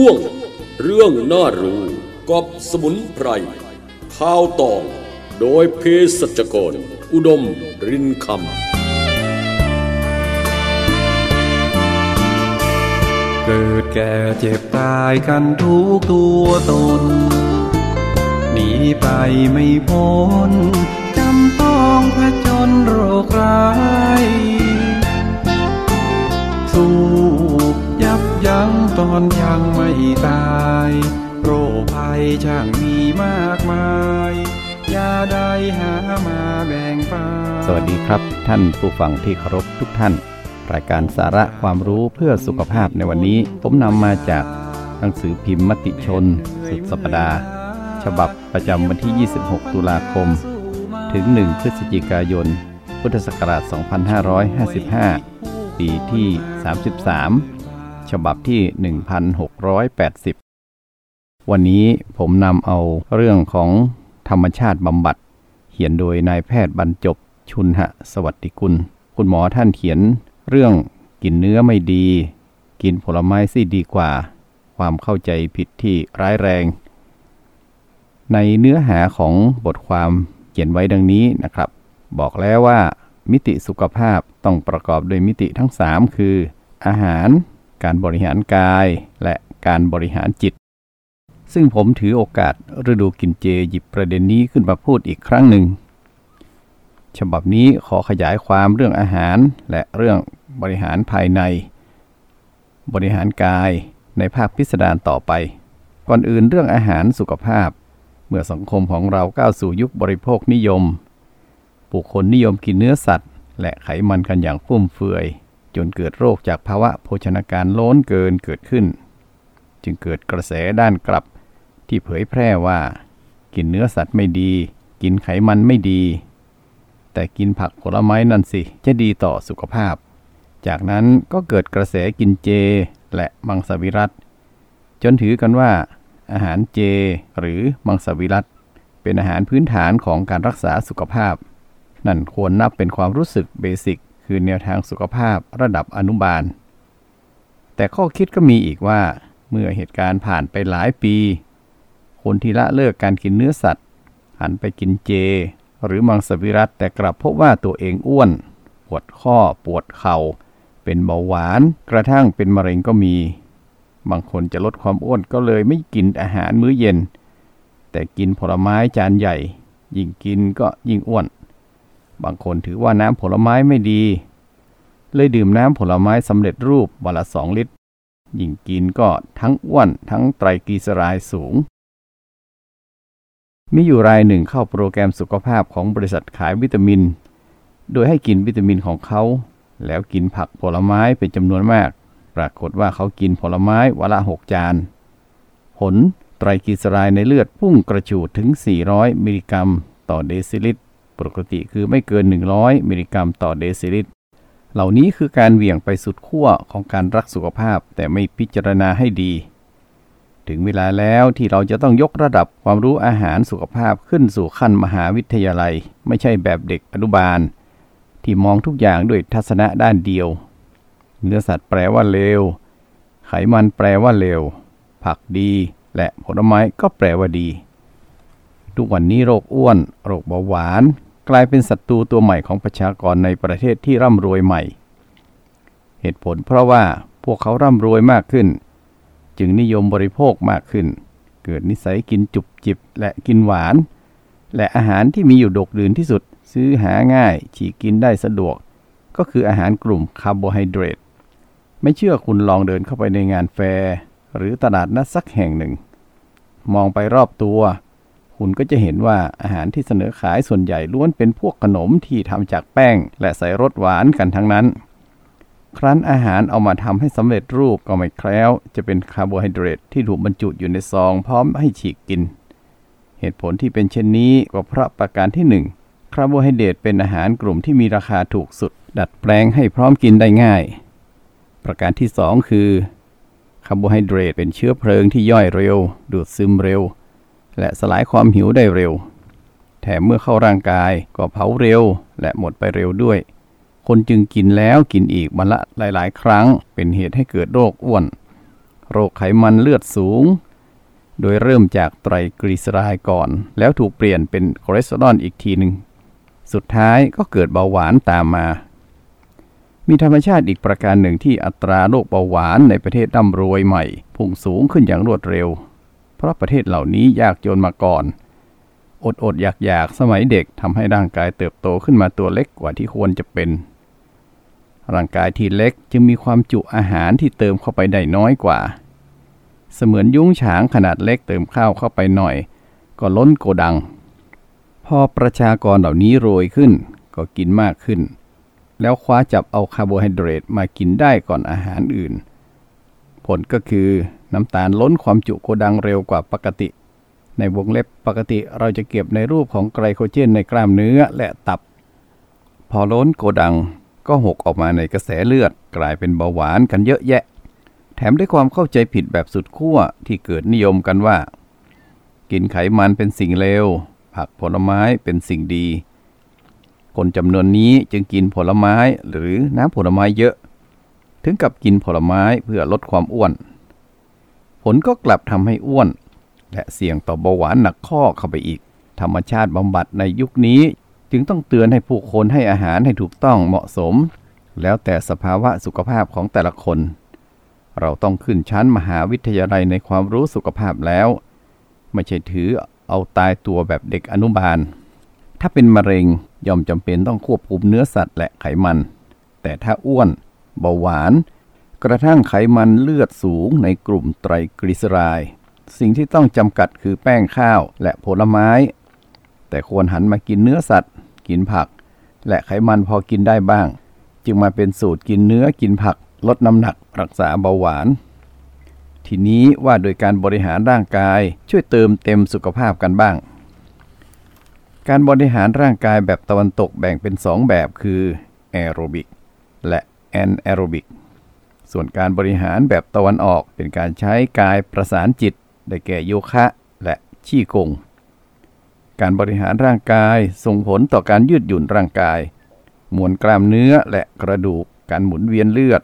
ช่วง เรื่องน่ารู้กับสมุนไพรข้าวตองโดยเพศสัจกร อุดมรินคำ เกิดแก่เจ็บตายกันทุกตัวตน หนีไปไม่พ้นจำต้องผจญโรคร้าย สู้ งตอนยังไม่ตาย โรคภัยช่างมีมากมายยาใดหามาแบ่งปันสวัสดีครับ ท่านผู้ฟังที่เคารพทุกท่าน รายการสาระความรู้เพื่อสุขภาพในวันนี้ ผมนำมาจากหนังสือพิมพ์มติชน สุดสัปดาห์ ฉบับประจำวันที่ 26 ตุลาคม ถึง 1 พฤศจิกายน พุทธศักราช 2555 ปีที่ 33 ฉบับที่ 1680 วันนี้ผมนำเอาเรื่องของธรรมชาติบำบัด เขียนโดยนายแพทย์บรรจบชุนหะสวัสดิกุล คุณหมอท่านเขียนเรื่องกินเนื้อไม่ดี กินผลไม้สิดีกว่า ความเข้าใจผิดที่ร้ายแรง ในเนื้อหาของบทความเขียนไว้ดังนี้นะครับ บอกแล้วว่ามิติสุขภาพต้องประกอบด้วยมิติทั้ง 3 คือ อาหาร การบริหารกายและการบริหารจิต ซึ่งผมถือโอกาสฤดูกินเจหยิบประเด็นนี้ขึ้นมาพูดอีกครั้งหนึ่ง ฉบับนี้ขอขยายความเรื่องอาหารและเรื่องบริหารภายใน บริหารกายในภาคพิสดารต่อไป ก่อนอื่นเรื่องอาหารสุขภาพ เมื่อสังคมของเราก้าวสู่ยุคบริโภคนิยมผู้คนนิยมกินเนื้อสัตว์ และไขมันกันอย่างฟุ่มเฟือย จนเกิดโรคจากภาวะโภชนาการโล้นเกินเกิดขึ้น จึงเกิดกระแสด้านกลับที่เผยแพร่ว่า กินเนื้อสัตว์ไม่ดี กินไขมันไม่ดี แต่กินผักผลไม้นั่นสิจะดีต่อสุขภาพ จากนั้นก็เกิดกระแสกินเจและมังสวิรัตจนถือกันว่า อาหารเจหรือมังสวิรัตเป็นอาหารพื้นฐานของการรักษาสุขภาพ นั่นควรนับเป็นความรู้สึกเบสิก คือแนวทางสุขภาพระดับอนุบาล แต่ข้อคิดก็มีอีกว่า เมื่อเหตุการณ์ผ่านไปหลายปี คนที่ละเลิกการกินเนื้อสัตว์ หันไปกินเจ หรือมังสวิรัตแต่กลับพบว่าตัวเองอ้วน ปวดข้อปวดเขา่า เป็นเบาหวาน กระทั่งเป็นมะเร็งก็มี บางคนจะลดความอ้วนก็เลยไม่กินอาหารมื้อเย็น แต่กินผลไม้จานใหญ่ ยิ่งกินก็ยิ่งอ้วน บางคนถือว่าน้ำผลไม้ไม่ดี เลยดื่มน้ำผลไม้สำเร็จรูปวันละสองลิตร ยิ่งกินก็ทั้งอ้วนทั้งไตรกลีเซอไรด์สูง มีอยู่รายหนึ่งเข้าโปรแกรมสุขภาพของบริษัทขายวิตามิน โดยให้กินวิตามินของเขา แล้วกินผักผลไม้เป็นจำนวนมาก ปรากฏว่าเขากินผลไม้วันละหกจาน ผลไตรกลีเซอไรด์ในเลือดพุ่งกระฉูดถึง 400 มิลลิกรัม ต่อเดซิลิตร ปกติคือไม่เกิน 100 มิลลิกรัมต่อเดซิลิตร เหล่านี้คือการเหวี่ยงไปสุดขั้วของการรักสุขภาพแต่ไม่พิจารณาให้ดี ถึงเวลาแล้วที่เราจะต้องยกระดับความรู้อาหารสุขภาพขึ้นสู่ขั้นมหาวิทยาลัย ไม่ใช่แบบเด็กอนุบาล ที่มองทุกอย่างด้วยทัศนะด้านเดียว เนื้อสัตว์แปลว่าเลว ไขมันแปลว่าเลว ผักดี และผลไม้ก็แปลว่าดี ทุกวันนี้โรคอ้วน โรคเบาหวาน กลายเป็นศัตรูตัวใหม่ของประชากรในประเทศที่ร่ำรวยใหม่ เหตุผลเพราะว่าพวกเขาร่ำรวยมากขึ้น จึงนิยมบริโภคมากขึ้น เกิดนิสัยกินจุบจิบและกินหวาน และอาหารที่มีอยู่ดกดื่นที่สุดซื้อหาง่าย ฉีกกินได้สะดวก ก็คืออาหารกลุ่มคาร์โบไฮเดรตไม่เชื่อคุณลองเดินเข้าไปในงานแฟร์หรือตลาดนัดสักแห่งหนึ่ง มองไปรอบตัว คุณก็จะเห็นว่าอาหารที่เสนอขายส่วนใหญ่ล้วนเป็นพวกขนมที่ทำจากแป้ง และใส่รสหวานกันทั้งนั้น ครั้นอาหารเอามาทำให้สำเร็จรูปก็ไม่แคล้ว จะเป็นคาร์โบไฮเดรตที่ถูกบรรจุอยู่ในซองพร้อมให้ฉีกกิน เหตุผลที่เป็นเช่นนี้ก็เพราะประการที่ 1 คาร์โบไฮเดรตเป็นอาหารกลุ่มที่มีราคาถูกสุด ดัดแปลงให้พร้อมกินได้ง่าย ประการที่ 2 คือคาร์โบไฮเดรตเป็นเชื้อเพลิงที่ย่อยเร็ว ดูดซึมเร็ว และสลายความหิวได้เร็ว แถมเมื่อเข้าร่างกายก็เผาเร็ว และหมดไปเร็วด้วย คนจึงกินแล้วกินอีกวันละหลาย ๆ ครั้ง เป็นเหตุให้เกิดโรคอ้วน โรคไขมันเลือดสูง โดยเริ่มจากไตรกลีเซอไรด์ก่อน แล้วถูกเปลี่ยนเป็นคอเลสเตอรอลอีกทีหนึ่งสุดท้ายก็เกิดเบาหวานตามมา มีธรรมชาติอีกประการหนึ่งที่อัตราโรคเบาหวานในประเทศร่ำรวยใหม่ พุ่งสูงขึ้นอย่างรวดเร็ว เพราะประเทศเหล่านี้ยากจนมาก่อน อดอดอยากอยากสมัยเด็กทำให้ร่างกายเติบโตขึ้นมาตัวเล็กกว่าที่ควรจะเป็น ร่างกายที่เล็กจึงมีความจุอาหารที่เติมเข้าไปได้น้อยกว่า เสมือนยุ้งฉางขนาดเล็กเติมข้าวเข้าไปหน่อย ก็ล้นโกดัง พอประชากรเหล่านี้โรยขึ้น ก็กินมากขึ้น แล้วคว้าจับเอาคาร์โบไฮเดรตมากินได้ก่อนอาหารอื่น ผลก็คือน้ำตาลล้นความจุโกดังเร็วกว่าปกติ ในวงเล็บปกติเราจะเก็บในรูปของไกลโคเจนในกล้ามเนื้อและตับ พอล้นโกดังก็หกออกมาในกระแสเลือด กลายเป็นเบาหวานกันเยอะแยะ แถมด้วยความเข้าใจผิดแบบสุดขั้วที่เกิดนิยมกันว่า กินไขมันเป็นสิ่งเลวผักผลไม้เป็นสิ่งดี คนจำนวนนี้จึงกินผลไม้หรือน้ำผลไม้เยอะ ถึงกับกินผลไม้เพื่อลดความอ้วน ผลก็กลับทำให้อ้วน และเสี่ยงต่อเบาหวานหนักข้อเข้าไปอีก ธรรมชาติบำบัดในยุคนี้ จึงต้องเตือนให้ผู้คนให้อาหารให้ถูกต้องเหมาะสม แล้วแต่สภาวะสุขภาพของแต่ละคน เราต้องขึ้นชั้นมหาวิทยาลัยในความรู้สุขภาพแล้ว ไม่ใช่ถือเอาตายตัวแบบเด็กอนุบาล ถ้าเป็นมะเร็งย่อมจำเป็นต้องควบคุมเนื้อสัตว์และไขมัน แต่ถ้าอ้วน เบาหวาน กระทั่งไขมันเลือดสูงในกลุ่มไตรกลีเซอไรด์สิ่งที่ต้องจำกัดคือแป้งข้าวและผลไม้ แต่ควรหันมากินเนื้อสัตว์ กินผัก และไขมันพอกินได้บ้าง จึงมาเป็นสูตรกินเนื้อกินผัก ลดน้ำหนักรักษาเบาหวาน ทีนี้ว่าโดยการบริหารร่างกายช่วยเติมเต็มสุขภาพกันบ้าง การบริหารร่างกายแบบตะวันตกแบ่งเป็น 2 แบบคือแอโรบิกและ แอนแอโรบิก ส่วนการบริหารแบบตะวันออกเป็นการใช้กายประสานจิต ได้แก่โยคะและชี่กง การบริหารร่างกายส่งผลต่อการยืดหยุ่นร่างกาย มวลกล้ามเนื้อและกระดูก การหมุนเวียนเลือด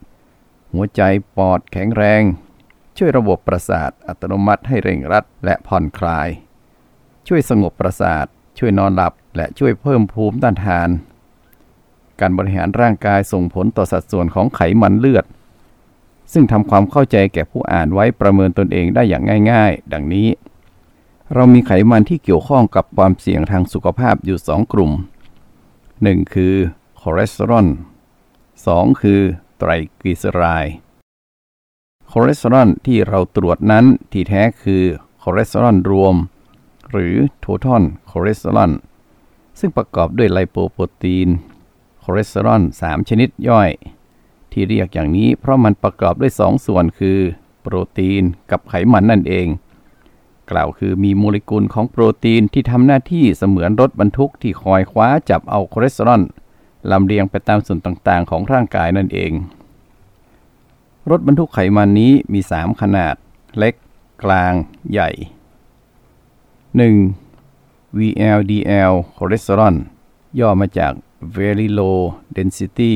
หัวใจปอดแข็งแรง ช่วยระบบประสาทอัตโนมัติให้เร่งรัดและผ่อนคลาย ช่วยสงบประสาท ช่วยนอนหลับ และช่วยเพิ่มภูมิต้านทาน การบริหารร่างกายส่งผลต่อสัดส่วนของไขมันเลือด ซึ่งทำความเข้าใจแก่ผู้อ่านไว้ประเมินตนเองได้อย่างง่าย ๆ ดังนี้ เรามีไขมันที่เกี่ยวข้องกับความเสี่ยงทางสุขภาพอยู่ 2 กลุ่ม 1. คือคอเลสเตอรอล 2. คือไตรกลีเซอไรด์คอเลสเตอรอลที่เราตรวจนั้นที่แท้คือคอเลสเตอรอลรวม หรือ total คอเลสเตอรอลซึ่งประกอบด้วยไลโปโปรตีน คอเลสเตอรอล3 ชนิดย่อย ที่เรียกอย่างนี้เพราะมันประกอบด้วย 2 ส่วนคือ โปรตีนกับไขมันนั่นเอง กล่าวคือมีโมเลกุลของโปรตีนที่ทำหน้าที่เสมือนรถบรรทุกที่คอยคว้าจับเอาคอเลสเตอรอลลำเลียงไปตามส่วนต่างๆ ของร่างกายนั่นเอง รถบรรทุกไขมันนี้มี 3 ขนาด เล็ก กลาง ใหญ่ 1. VLDL คอเลสเตอรอลย่อมาจาก Very Low Density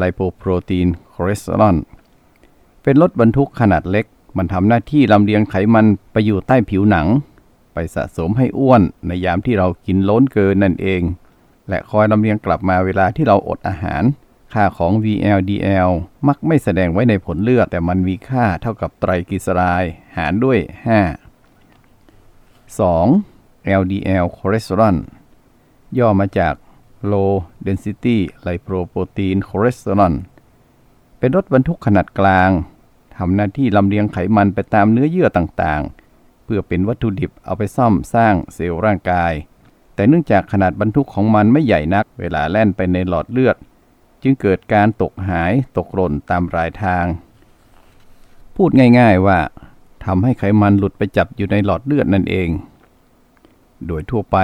Lipoprotein Cholesterol เป็นรถบรรทุกขนาดเล็ก มันทำหน้าที่ลำเลียงไขมันไปอยู่ใต้ผิวหนัง ไปสะสมให้อ้วนในยามที่เรากินล้นเกินนั่นเอง และคอยลำเลียงกลับมาเวลาที่เราอดอาหาร ค่าของ VLDL มักไม่แสดงไว้ในผลเลือด แต่มันมีค่าเท่ากับไตรกลีเซอไรด์หารด้วย 5 2. LDL คอเลสเตอรอลย่อมาจาก Low Density Lipoprotein Cholesterol เป็นรถบรรทุกขนาดกลาง ทำหน้าที่ลำเลียงไขมันไปตามเนื้อเยื่อต่างๆ เพื่อเป็นวัตถุดิบเอาไปซ่อมสร้างเซลล์ร่างกาย แต่เนื่องจากขนาดบรรทุกของมันไม่ใหญ่นัก เวลาแล่นไปในหลอดเลือด จึงเกิดการตกหายตกหล่นตามรายทาง พูดง่ายๆว่าทำให้ไขมันหลุดไปจับอยู่ในหลอดเลือดนั่นเอง โดยทั่วไป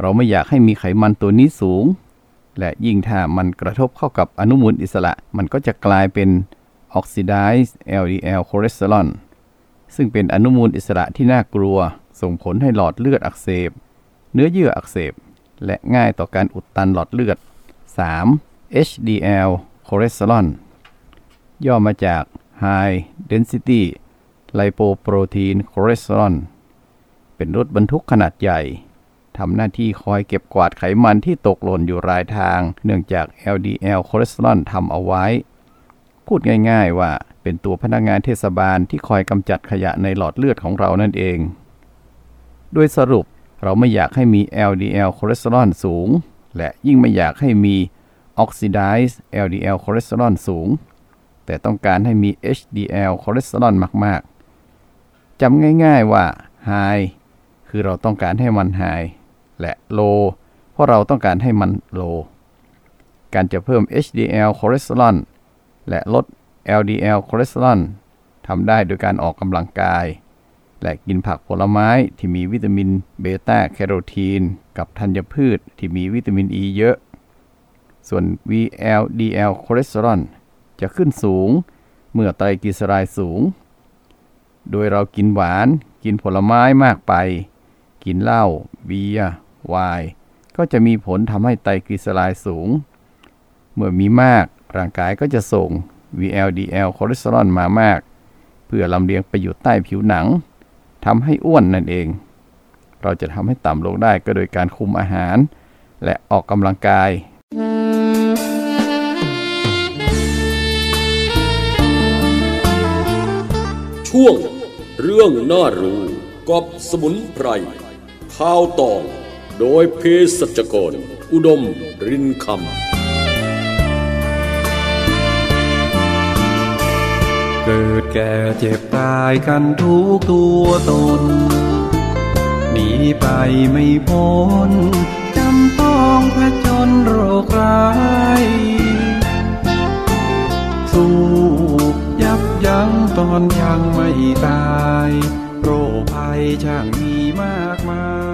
เราไม่อยากให้มีไขมันตัวนี้สูง และยิ่งถ้ามันกระทบเข้ากับอนุมูลอิสระ มันก็จะกลายเป็น Oxidized LDL cholesterol ซึ่งเป็นอนุมูลอิสระที่น่ากลัว ส่งผลให้หลอดเลือดอักเสบ เนื้อเยื่ออักเสบ และง่ายต่อการอุดตันหลอดเลือด 3. HDL cholesterol ย่อมาจาก High Density ไลโปโปรตีนคอเลสเตอรอลเป็นรถบรรทุกขนาดใหญ่ ทำหน้าที่คอยเก็บกวาดไขมันที่ตกหล่นอยู่รายทาง เนื่องจาก LDL คอเลสเตอรอลทำเอาไว้ พูดง่าย ๆ ว่าเป็นตัวพนักงานเทศบาลที่คอยกำจัดขยะในหลอดเลือดของเรานั่นเอง โดยสรุปเราไม่อยากให้มี LDL คอเลสเตอรอลสูง และยิ่งไม่อยากให้มี Oxidized LDL คอเลสเตอรอลสูง แต่ต้องการให้มี HDL คอเลสเตอรอลมาก ๆจำง่าย ๆว่า High คือเราต้องการให้มัน High และ Low เพราะเราต้องการให้มัน Low การจะเพิ่ม HDL คอเลสเตอรอลและลด LDL คอเลสเตอรอลทำได้โดยการออกกำลังกาย และกินผักผลไม้ที่มีวิตามินเบต้าแคโรทีน กับธัญพืชที่มีวิตามินอีเยอะ ส่วน VLDL คอเลสเตอรอลจะขึ้นสูง เมื่อไตรกลีเซอไรด์สูง โดยเรากินหวาน กินผลไม้มากไป กินเหล้าเบียร์ ไวน์ก็จะมีผลทำให้ไตรกลีเซอไรด์สูง เมื่อมีมากร่างกายก็จะส่ง VLDL คอเลสเตอรอลมามาก เพื่อลำเลียงไปอยู่ใต้ผิวหนังทำให้อ้วนนั่นเอง เราจะทำให้ต่ำลงได้ก็โดยการคุมอาหาร และออกกำลังกาย ช่วง เรื่องน่ารู้กับสมุนไพรข้าวตอง โดยเภสัชกร อุดมรินคำ เกิดแก่เจ็บตายกันทุกตัวตน หนีไปไม่พ้นจำต้องผจญโรคร้ายสู้ยับยั้งตอนยังไม่ตาย โรคภัยช่างมีมากมาย